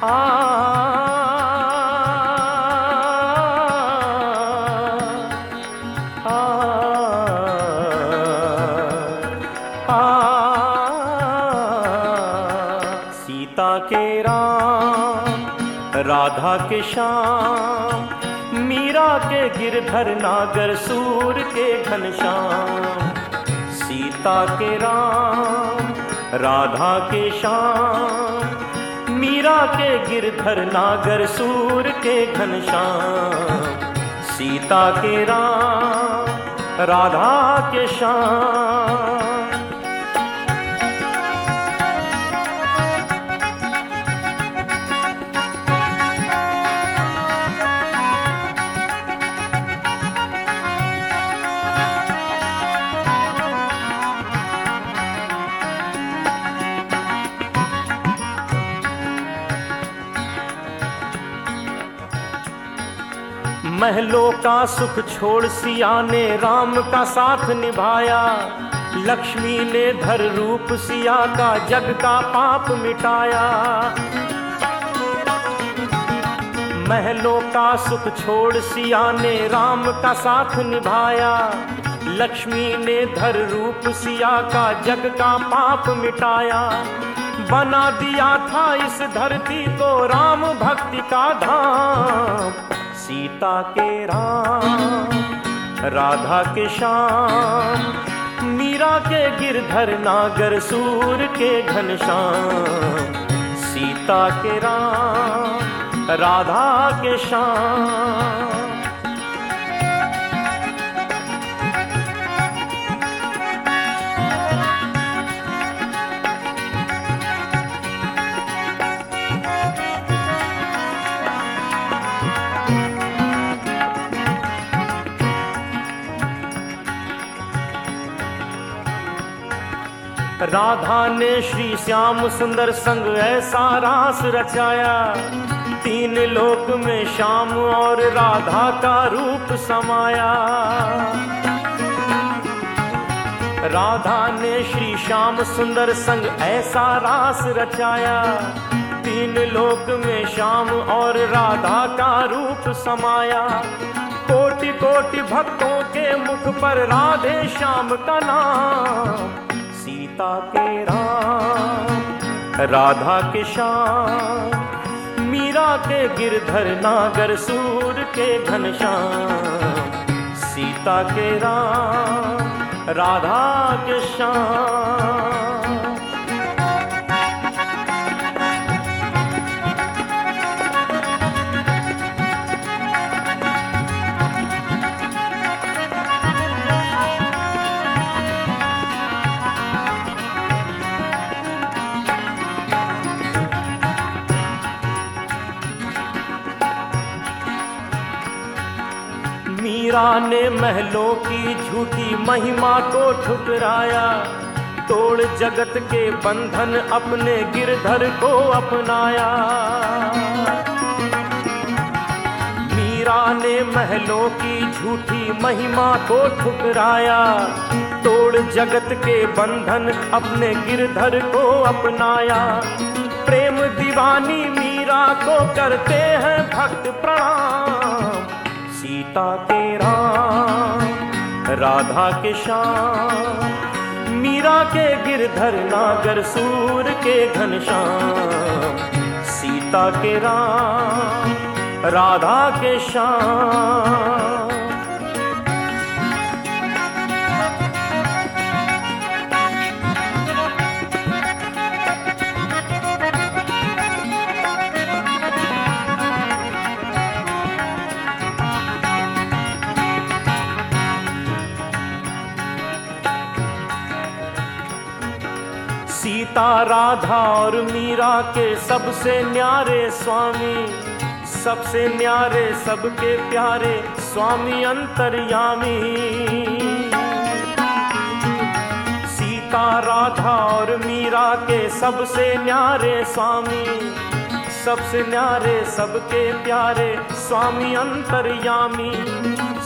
सीता के राम, राधा के श्याम, मीरा के गिरधर, नागर, सूर के घनश्याम। सीता के राम, राधा के श्याम मीरा के गिरधर नागर सूर के घनश्याम सीता के राम राधा के श्याम। महलों का सुख छोड़ सिया ने राम का साथ निभाया। लक्ष्मी ने धर रूप सिया का जग का पाप मिटाया। महलों का सुख छोड़ सिया ने राम का साथ निभाया। लक्ष्मी ने धर रूप सिया का जग का पाप मिटाया। बना दिया था इस धरती को राम भक्ति का धाम। सीता के राम, राधा के श्याम, मीरा के गिरधर, नागर, सूर के घनश्याम सीता के राम, राधा के श्याम। राधा ने श्री श्याम सुंदर संग ऐसा रास रचाया। तीन लोक में श्याम और राधा का रूप समाया। राधा ने श्री श्याम सुंदर संग ऐसा रास रचाया। तीन लोक में श्याम और राधा का रूप समाया। कोटि कोटि भक्तों के मुख पर राधे श्याम का नाम। सीता के राम, राधा के श्याम, मीरा के गिरधर, नागर सूर के घनश्याम सीता के राम, राधा के श्याम। मीरा ने महलों की झूठी महिमा को ठुकराया। तोड़ जगत के बंधन अपने गिरधर को अपनाया। मीरा ने महलों की झूठी महिमा को ठुकराया। तोड़ जगत के बंधन अपने गिरधर को अपनाया। प्रेम दीवानी मीरा को करते हैं भक्त प्रणाम। सीता के राम राधा के श्याम मीरा के गिरधर नागर, सूर के घनश्याम सीता के राम, राधा के श्याम। सीता, राधा और मीरा के सबसे न्यारे स्वामी, सबसे न्यारे, सबके प्यारे स्वामी अंतर्यामी। सीता, राधा और मीरा के सबसे न्यारे स्वामी, सबसे न्यारे, सबके प्यारे स्वामी अंतर्यामी।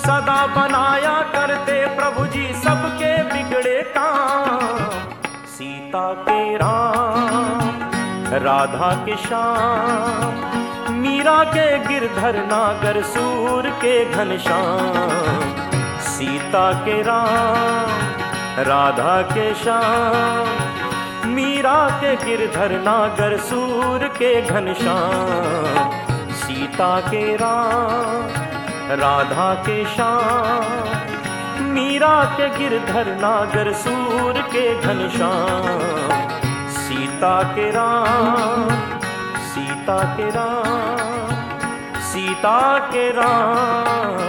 सदा बनाया करते प्रभु जी सबके सीता के राम, राधा के श्याम, मीरा के गिरधर नागर सूर के घनश्याम सीता के राम, राधा के श्याम, मीरा के गिरधर नागर सूर के घनश्याम सीता के राम, राधा के श्याम मीरा के गिरधर नागर सूर के घनश्याम सीता के राम, सीता के राम, सीता के राम।